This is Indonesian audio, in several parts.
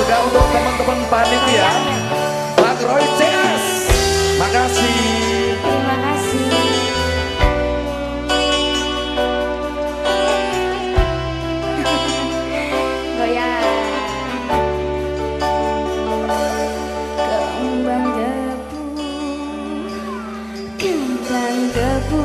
juga untuk teman-teman panitia. Pak Roy CS makasih. Terima kasih. Kembang debu kembang debu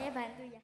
Yeah,